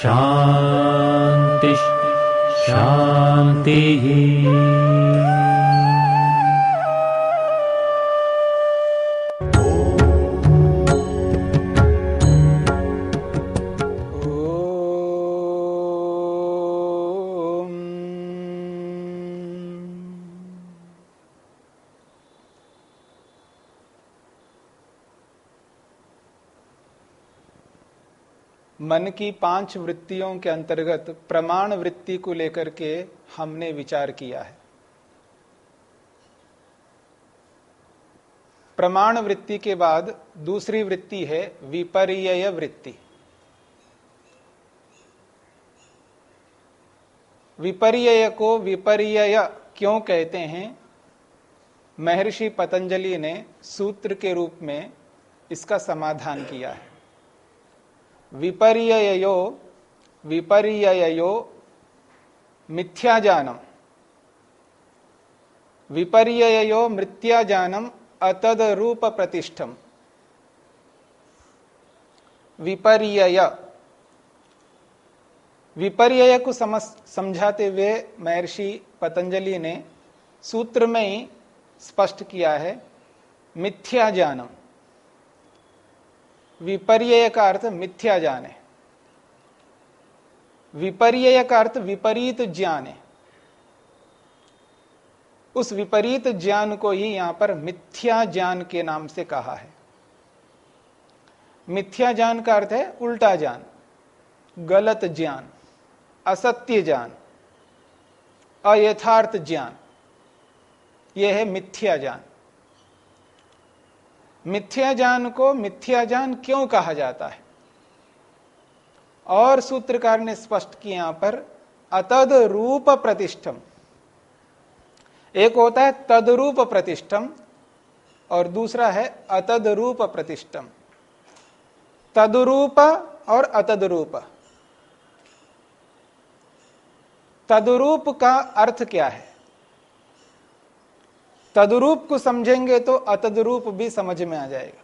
शान्तिः शान्तिः मन की पाँच वृत्तियों के अंतर्गत प्रमाण वृत्ति को लेकर के हमने विचार किया है। प्रमाण वृत्ति के बाद दूसरी वृत्ति है विपर्य वृत्ति। विपर्य को विपर्य क्यों कहते हैं? महर्षि पतंजलि ने सूत्र के रूप में इसका समाधान किया है। विपर्ययो विपर्ययो मिथ्याजानम। विपर्ययो मृत्याजानम अतद रूप प्रतिष्ठम विपर्यय। विपर्यय को समझ समझाते हुए महर्षि पतंजलि ने सूत्र में ही स्पष्ट किया है मिथ्या जानम विपर्यय का अर्थ मिथ्या ज्ञान है विपर्यय का अर्थ विपरीत ज्ञान। है उस विपरीत ज्ञान को ही यहाँ पर मिथ्या ज्ञान के नाम से कहा है। मिथ्या ज्ञान का अर्थ है उल्टा ज्ञान, गलत ज्ञान, असत्य ज्ञान, अयथार्थ ज्ञान। यह है मिथ्या ज्ञान। मिथ्या ज्ञान को मिथ्या ज्ञान क्यों कहा जाता है? और सूत्रकार ने स्पष्ट किया यहाँ पर, अतद रूप प्रतिष्ठम। एक होता है तदरूप प्रतिष्ठम, और दूसरा है अतद रूप प्रतिष्ठम। तदरूप और अतदरूप। तदरूप का अर्थ क्या है? तदरूप को समझेंगे तो अतदरूप भी समझ में आ जाएगा।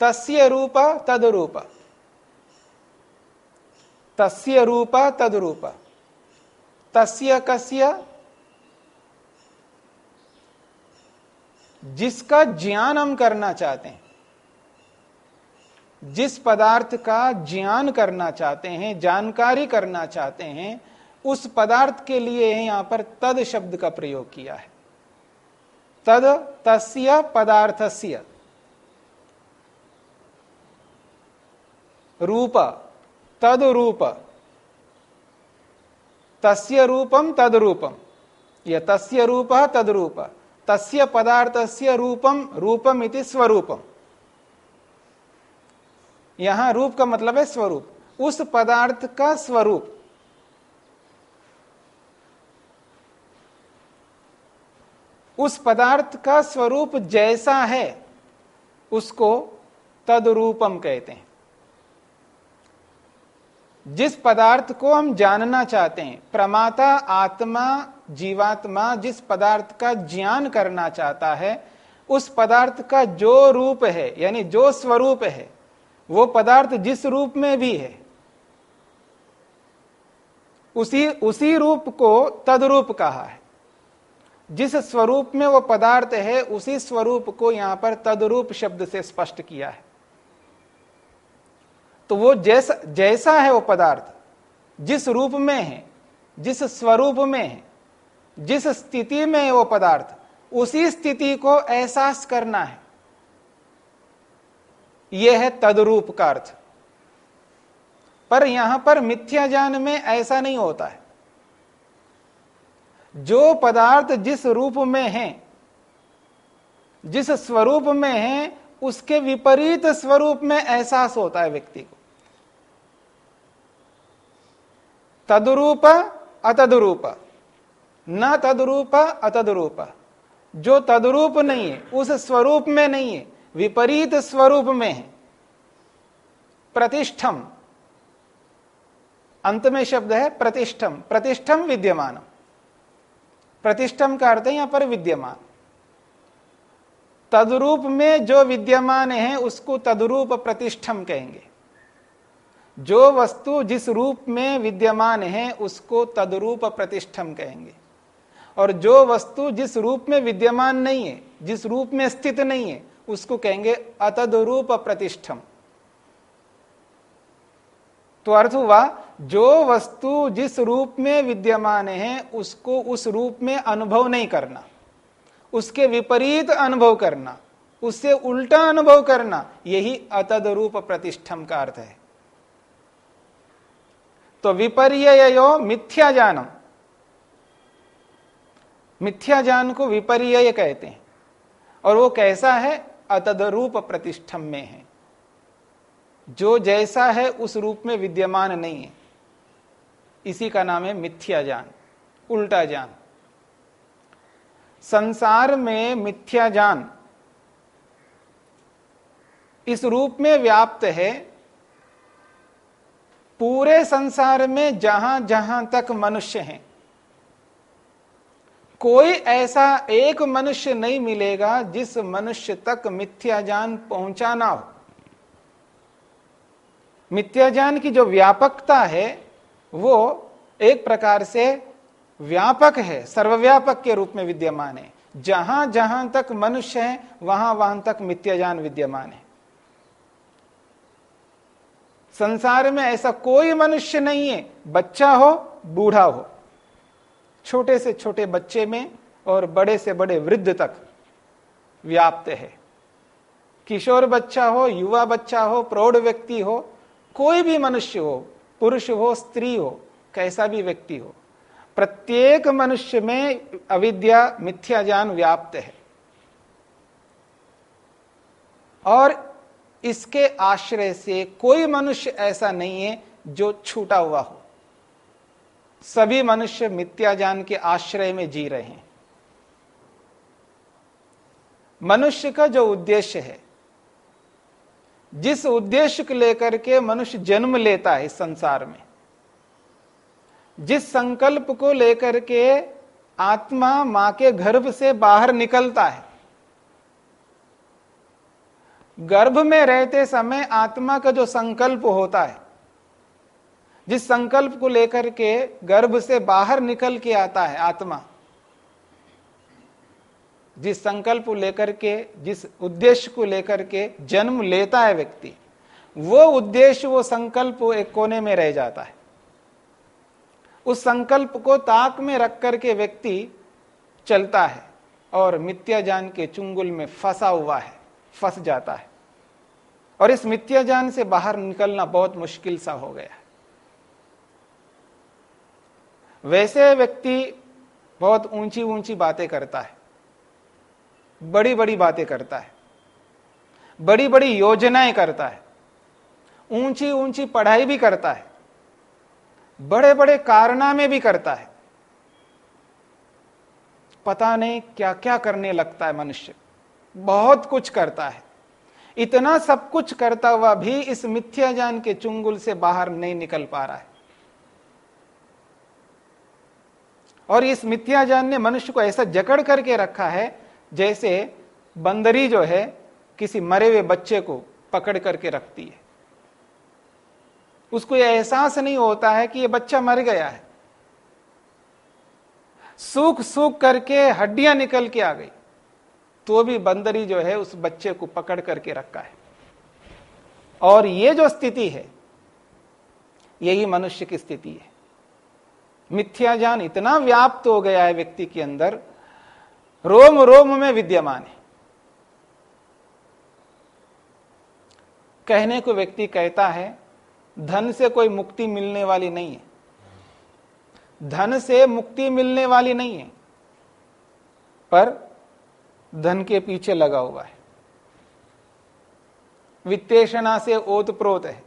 तस्य रूप तदरूप। तस्य रूप तदरूप। तस्य कस्य? जिसका ज्ञान हम करना चाहते हैं। जिस पदार्थ का ज्ञान करना चाहते हैं, जानकारी करना चाहते हैं उस पदार्थ के लिए यहाँ पर तद शब्द का प्रयोग किया है। तद तस्य पदार्थस्य। रूप, तद रूप। तस्य रूपम तद रूपम यह तस्य रूप, तद रूप। तस्य पदार्थस्य रूपम रूपम इति स्वरूपम यहाँ रूप का मतलब है स्वरूप। उस पदार्थ का स्वरूप। उस पदार्थ का स्वरूप जैसा है, उसको तदरूपम कहते हैं। जिस पदार्थ को हम जानना चाहते हैं, प्रमाता, आत्मा, जीवात्मा, जिस पदार्थ का ज्ञान करना चाहता है, उस पदार्थ का जो रूप है, यानी जो स्वरूप है, वो पदार्थ जिस रूप में भी है, उसी उसी रूप को तदरूप कहा है। जिस स्वरूप में वो पदार्थ है, उसी स्वरूप को यहाँ पर तदरूप शब्द से स्पष्ट किया है। तो वो जैसा जैसा है वो पदार्थ, जिस रूप में है, जिस स्वरूप में है, जिस स्थिति में है वो पदार्थ, उसी स्थिति को एहसास करना है। यह है तदरूप का अर्थ। पर यहाँ पर मिथ्या ज्ञान में ऐसा नहीं होता है। जो पदार्थ जिस रूप में है, जिस स्वरूप में है, उसके विपरीत स्वरूप में एहसास होता है व्यक्ति को। तदरूप, अतदरूप। न तदरूप, अतदरूप। जो तदरूप नहीं है, उस स्वरूप में नहीं है, विपरीत स्वरूप में है। प्रतिष्ठम। अंत में शब्द है प्रतिष्ठम। प्रतिष्ठम विद्यमान प्रतिष्ठम का अर्थ है यहाँ पर विद्यमान। तदरूप में जो विद्यमान है, उसको तदरूप प्रतिष्ठम कहेंगे। जो वस्तु जिस रूप में विद्यमान है, उसको तदरूप प्रतिष्ठम कहेंगे। और जो वस्तु जिस रूप में विद्यमान नहीं है, जिस रूप में स्थित नहीं है, उसको कहेंगे अतदरूप प्रतिष्ठम। तो अर्थ हुआ जो वस्तु जिस रूप में विद्यमान है, उसको उस रूप में अनुभव नहीं करना। उसके विपरीत अनुभव करना, उससे उल्टा अनुभव करना, यही अतद रूप प्रतिष्ठम का अर्थ है। तो विपर्य मिथ्या जानम मिथ्या जान को विपर्य कहते हैं। और वो कैसा है? अतदरूप प्रतिष्ठम में है। जो जैसा है, उस रूप में विद्यमान नहीं है। इसी का नाम है मिथ्या जान, उल्टा जान। संसार में मिथ्या जान इस रूप में व्याप्त है, पूरे संसार में जहाँ जहाँ तक मनुष्य हैं। कोई ऐसा एक मनुष्य नहीं मिलेगा जिस मनुष्य तक मिथ्या ज्ञान पहुँचा ना हो। मिथ्या ज्ञान की जो व्यापकता है वो एक प्रकार से व्यापक है, सर्वव्यापक के रूप में विद्यमान है। जहाँ जहाँ तक मनुष्य है, वहाँ वहाँ तक मिथ्या ज्ञान विद्यमान है। संसार में ऐसा कोई मनुष्य नहीं है, बच्चा हो, बूढ़ा हो। छोटे से छोटे बच्चे में और बड़े से बड़े वृद्ध तक व्याप्त है। किशोर बच्चा हो, युवा बच्चा हो, प्रौढ़ व्यक्ति हो, कोई भी मनुष्य हो पुरुष हो, स्त्री हो, कैसा भी व्यक्ति हो, प्रत्येक मनुष्य में अविद्या, मिथ्या ज्ञान व्याप्त है। और इसके आश्रय से कोई मनुष्य ऐसा नहीं है जो छूटा हुआ हो। सभी मनुष्य मिथ्या ज्ञान के आश्रय में जी रहे हैं। मनुष्य का जो उद्देश्य है जिस उद्देश्य को लेकर के मनुष्य जन्म लेता है इस संसार में, जिस संकल्प को लेकर के आत्मा माँ के गर्भ से बाहर निकलता है, गर्भ में रहते समय आत्मा का जो संकल्प होता है, जिस संकल्प को लेकर के गर्भ से बाहर निकल के आता है आत्मा जिस संकल्प लेकर के, जिस उद्देश्य को लेकर के जन्म लेता है व्यक्ति, वो उद्देश्य, वो संकल्प एक कोने में रह जाता है। उस संकल्प को ताक में रख करके व्यक्ति चलता है और मिथ्या जान के चुंगुल में फंसा हुआ है, फंस जाता है। और इस मिथ्या जान से बाहर निकलना बहुत मुश्किल सा हो गया है। वैसे व्यक्ति बहुत ऊँची ऊँची बातें करता है। बड़ी बड़ी बातें करता है। बड़ी बड़ी योजनाएँ करता है। ऊँची ऊँची पढ़ाई भी करता है। बड़े बड़े कारनामे भी करता है। पता नहीं क्या क्या करने लगता है मनुष्य। बहुत कुछ करता है। इतना सब कुछ करता हुआ भी इस मिथ्या ज्ञान के चुंगुल से बाहर नहीं निकल पा रहा है। और इस मिथ्या ज्ञान ने मनुष्य को ऐसा जकड़ करके रखा है जैसे बंदरी जो है किसी मरे हुए बच्चे को पकड़ करके रखती है। उसको यह एहसास नहीं होता है कि यह बच्चा मर गया है। सूख सूख करके हड्डियाँ निकल के आ गई तो भी बंदरी जो है उस बच्चे को पकड़ करके रखा है। और ये जो स्थिति है, यही मनुष्य की स्थिति है। मिथ्या ज्ञान इतना व्याप्त हो गया है व्यक्ति के अंदर रोम रोम में विद्यमान है। कहने को व्यक्ति कहता है, धन से कोई मुक्ति मिलने वाली नहीं है। धन से मुक्ति मिलने वाली नहीं है, पर धन के पीछे लगा हुआ है। वित्तेषणा से ओतप्रोत है।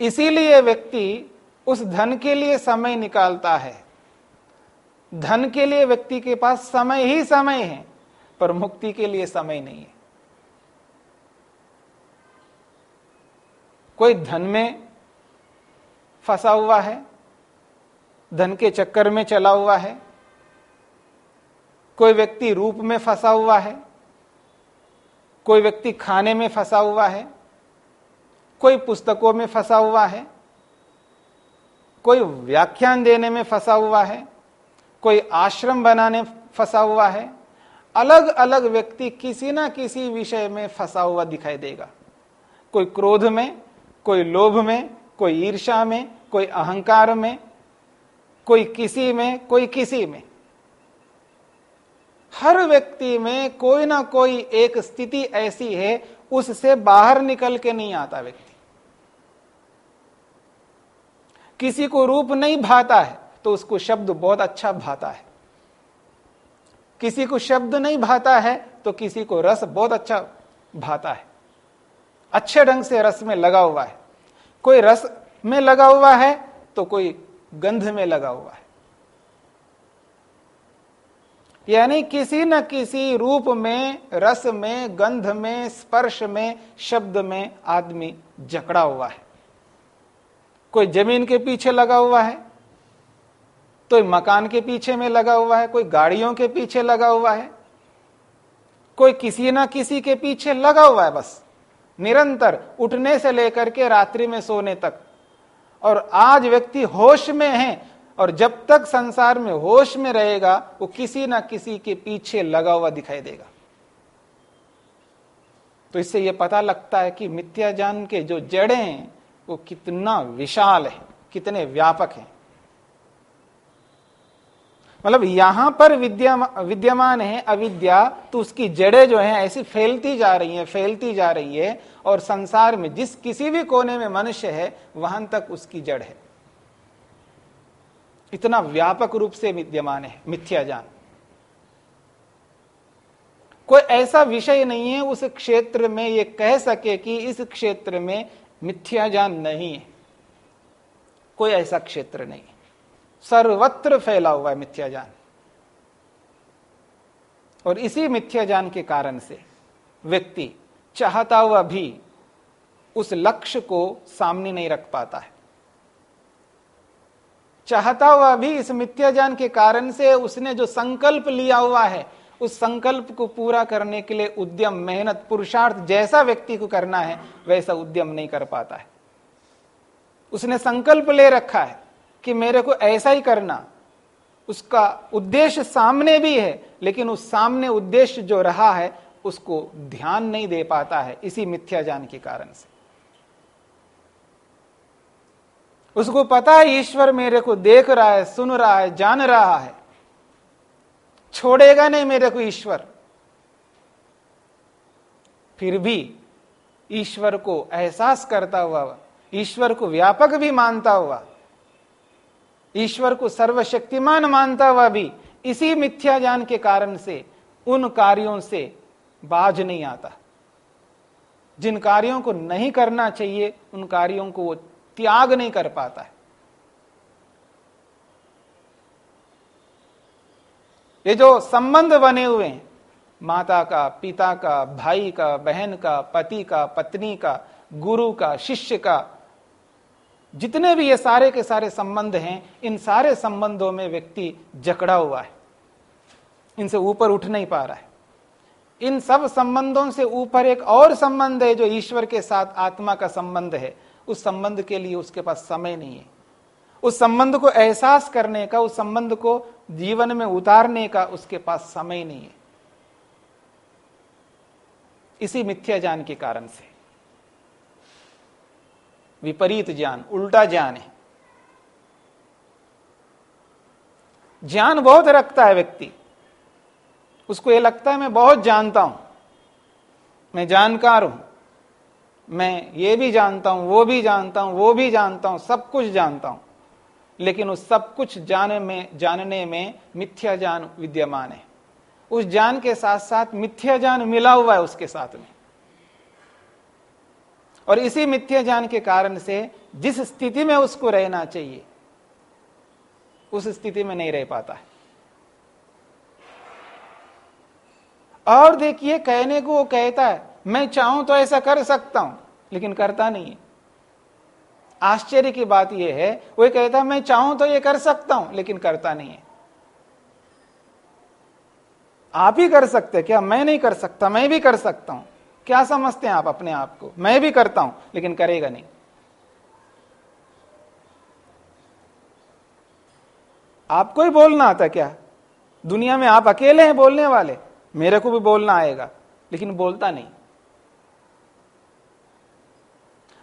इसीलिए व्यक्ति उस धन के लिए समय निकालता है। धन के लिए व्यक्ति के पास समय ही समय है, पर मुक्ति के लिए समय नहीं है। कोई धन में फंसा हुआ है, धन के चक्कर में चला हुआ है, कोई व्यक्ति रूप में फंसा हुआ है, कोई व्यक्ति खाने में फंसा हुआ है, कोई पुस्तकों में फंसा हुआ है, कोई व्याख्यान देने में फंसा हुआ है कोई आश्रम बनाने फंसा हुआ है अलग अलग व्यक्ति किसी ना किसी विषय में फंसा हुआ दिखाई देगा। कोई क्रोध में, कोई लोभ में, कोई ईर्षा में, कोई अहंकार में, कोई किसी में, कोई किसी में। हर व्यक्ति में कोई ना कोई एक स्थिति ऐसी है, उससे बाहर निकल के नहीं आता व्यक्ति। किसी को रूप नहीं भाता है। तो उसको शब्द बहुत अच्छा भाता है। किसी को शब्द नहीं भाता है तो किसी को रस बहुत अच्छा भाता है। अच्छे ढंग से रस में लगा हुआ है। कोई रस में लगा हुआ है तो कोई गंध में लगा हुआ है। यानी किसी न किसी रूप में, रस में, गंध में, स्पर्श में, शब्द में आदमी जकड़ा हुआ है। कोई ज़मीन के पीछे लगा हुआ है तो मकान के पीछे में लगा हुआ है, कोई गाड़ियों के पीछे लगा हुआ है, कोई किसी ना किसी के पीछे लगा हुआ है बस। निरंतर उठने से लेकर के रात्रि में सोने तक। और आज व्यक्ति होश में है, और जब तक संसार में होश में रहेगा, वो किसी ना किसी के पीछे लगा हुआ दिखाई देगा। तो इससे यह पता लगता है कि मिथ्या के जो जड़े हैं, वो कितना विशाल है, कितने व्यापक हैं। मतलब यहाँ पर विद्यमान विद्यमान है अविद्या तो उसकी जड़ें जो है ऐसी फैलती जा रही है, फैलती जा रही है, और संसार में जिस किसी भी कोने में मनुष्य है, वहाँ तक उसकी जड़ है। इतना व्यापक रूप से विद्यमान है, मिथ्या ज्ञान कोई ऐसा विषय नहीं है उस क्षेत्र में ये कह सके कि इस क्षेत्र में मिथ्या ज्ञान नहीं है। कोई ऐसा क्षेत्र नहीं। सर्वत्र फैला हुआ है मिथ्या ज्ञान और इसी मिथ्या ज्ञान के कारण से व्यक्ति चाहता हुआ भी उस लक्ष्य को सामने नहीं रख पाता है। चाहता हुआ भी इस मिथ्या ज्ञान के कारण से उसने जो संकल्प लिया हुआ है, उस संकल्प को पूरा करने के लिए उद्यम, मेहनत, पुरुषार्थ जैसा व्यक्ति को करना है, वैसा उद्यम नहीं कर पाता है। उसने संकल्प ले रखा है। कि मेरे को ऐसा ही करना। उसका उद्देश्य सामने भी है, लेकिन उस सामने उद्देश्य जो रहा है, उसको ध्यान नहीं दे पाता है, इसी मिथ्या ज्ञान के कारण से। उसको पता है, ईश्वर मेरे को देख रहा है, सुन रहा है, जान रहा है। छोड़ेगा नहीं मेरे को ईश्वर। फिर भी ईश्वर को एहसास करता हुआ, ईश्वर को व्यापक भी मानता हुआ ईश्वर को सर्वशक्तिमान मानता हुआ भी इसी मिथ्या ज्ञान के कारण से उन कार्यों से बाज नहीं आता। जिन कार्यों को नहीं करना चाहिए, उन कार्यों को वो त्याग नहीं कर पाता है। ये जो संबंध बने हुए हैं, माता का, पिता का, भाई का, बहन का, पति का, पत्नी का, गुरु का, शिष्य का जितने भी ये सारे के सारे संबंध हैं, इन सारे संबंधों में व्यक्ति जकड़ा हुआ है। इनसे ऊपर उठ नहीं पा रहा है। इन सब संबंधों से ऊपर एक और संबंध है जो ईश्वर के साथ आत्मा का संबंध है। उस संबंध के लिए उसके पास समय नहीं है। उस संबंध को एहसास करने का, उस संबंध को जीवन में उतारने का उसके पास समय नहीं है। इसी मिथ्या ज्ञान के कारण से। विपरीत ज्ञान, उल्टा ज्ञान है। ज्ञान बहुत रखता है व्यक्ति। उसको यह लगता है, मैं बहुत जानता हूँ। मैं जानकार हूँ। मैं ये भी जानता हूँ, वो भी जानता हूँ, वो भी जानता हूँ, सब कुछ जानता हूँ। लेकिन उस सब कुछ जाने में, जानने में मिथ्या ज्ञान विद्यमान है। उस ज्ञान के साथ साथ मिथ्या ज्ञान मिला हुआ है उसके साथ में। और इसी मिथ्या ज्ञान के कारण से जिस स्थिति में उसको रहना चाहिए, उस स्थिति में नहीं रह पाता है। और देखिए, कहने को वो कहता है, मैं चाहूँ तो ऐसा कर सकता हूँ, लेकिन करता नहीं है। आश्चर्य की बात यह है, वो कहता है, मैं चाहूँ तो ये कर सकता हूँ, लेकिन करता नहीं है। आप ही कर सकते क्या मैं नहीं कर सकता? मैं भी कर सकता हूँ। क्या समझते हैं आप अपने आप को? मैं भी करता हूँ, लेकिन करेगा नहीं। आपको ही बोलना आता क्या? दुनिया में आप अकेले हैं बोलने वाले। मेरे को भी बोलना आएगा, लेकिन बोलता नहीं।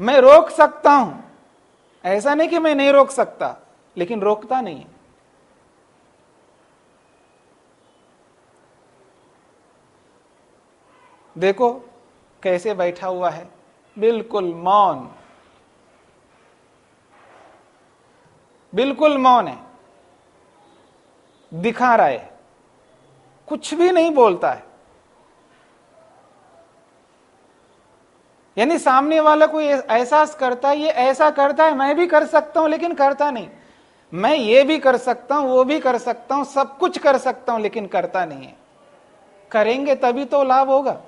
मैं रोक सकता हूँ। ऐसा नहीं कि मैं नहीं रोक सकता, लेकिन रोकता नहीं देखो कैसे बैठा हुआ है? बिल्कुल मौन। बिल्कुल मौन है। दिखा रहा है। कुछ भी नहीं बोलता है। यानी सामने वाला कोई एहसास करता है, ये ऐसा करता है, मैं भी कर सकता हूँ, लेकिन करता नहीं। मैं ये भी कर सकता हूँ, वो भी कर सकता हूँ, सब कुछ कर सकता हूँ, लेकिन करता नहीं है। करेंगे तभी तो लाभ होगा।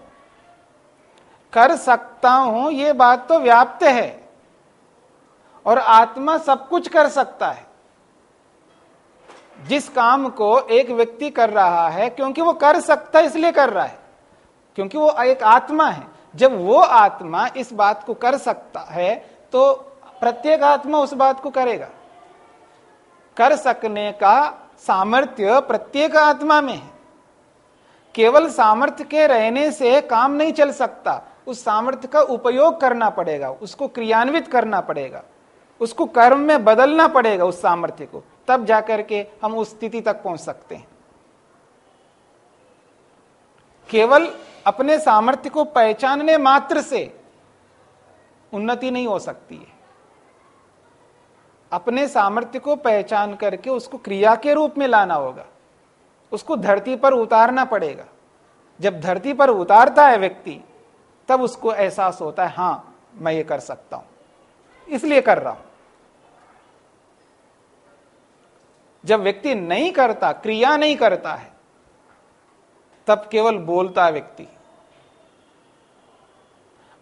कर सकता हूँ, ये बात तो व्याप्त है। और आत्मा सब कुछ कर सकता है। जिस काम को एक व्यक्ति कर रहा है, क्योंकि वो कर सकता है, इसलिए कर रहा है। क्योंकि वो एक आत्मा है। जब वो आत्मा इस बात को कर सकता है तो प्रत्येक आत्मा उस बात को करेगा। कर सकने का सामर्थ्य प्रत्येक आत्मा में है। केवल सामर्थ्य के रहने से काम नहीं चल सकता। उस सामर्थ्य का उपयोग करना पड़ेगा, उसको क्रियान्वित करना पड़ेगा, उसको कर्म में बदलना पड़ेगा उस सामर्थ्य को, तब जाकर के हम उस स्थिति तक पहुँच सकते हैं। केवल अपने सामर्थ्य को पहचानने मात्र से उन्नति नहीं हो सकती है। अपने सामर्थ्य को पहचान करके उसको क्रिया के रूप में लाना होगा, उसको धरती पर उतारना पड़ेगा। जब धरती पर उतारता है व्यक्ति तब उसको एहसास होता है, हाँ, मैं ये कर सकता हूँ। इसलिए कर रहा हूँ। जब व्यक्ति नहीं करता, क्रिया नहीं करता है, तब केवल बोलता व्यक्ति।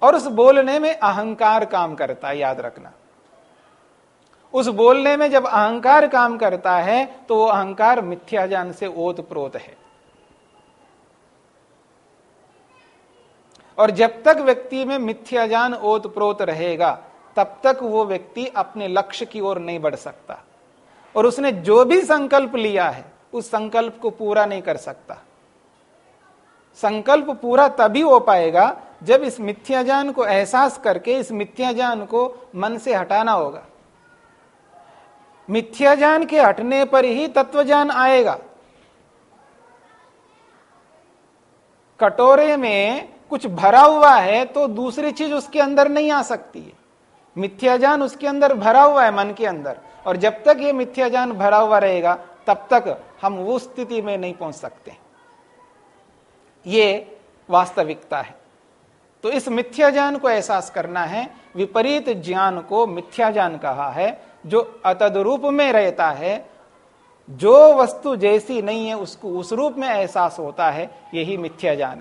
और उस बोलने में अहंकार काम करता है, याद रखना। उस बोलने में जब अहंकार काम करता है तो वो अहंकार मिथ्या ज्ञान से ओत प्रोत है। और जब तक व्यक्ति में मिथ्या ज्ञान ओत प्रोत रहेगा, तब तक वो व्यक्ति अपने लक्ष्य की ओर नहीं बढ़ सकता। और उसने जो भी संकल्प लिया है, उस संकल्प को पूरा नहीं कर सकता। संकल्प पूरा तभी हो पाएगा, जब इस मिथ्याजान को एहसास करके, इस मिथ्याजान को मन से हटाना होगा। मिथ्याजान के हटने पर ही तत्वज्ञान आएगा। कटोरे में कुछ भरा हुआ है तो दूसरी चीज़ उसके अंदर नहीं आ सकती है। मिथ्याजान उसके अंदर भरा हुआ है मन के अंदर। और जब तक ये मिथ्याजान भरा हुआ रहेगा, तब तक हम वो स्थिति में नहीं पहुँच सकते। ये वास्तविकता है। तो इस मिथ्या ज्ञान को एहसास करना है। विपरीत ज्ञान को मिथ्या ज्ञान कहा है, जो अतद रूप में रहता है, जो वस्तु जैसी नहीं है, उसको उस रूप में एहसास होता है, यही मिथ्या ज्ञान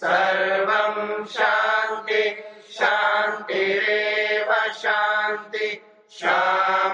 सर्वम् शान्ति शान्तिरेव शान्ति। श्यामा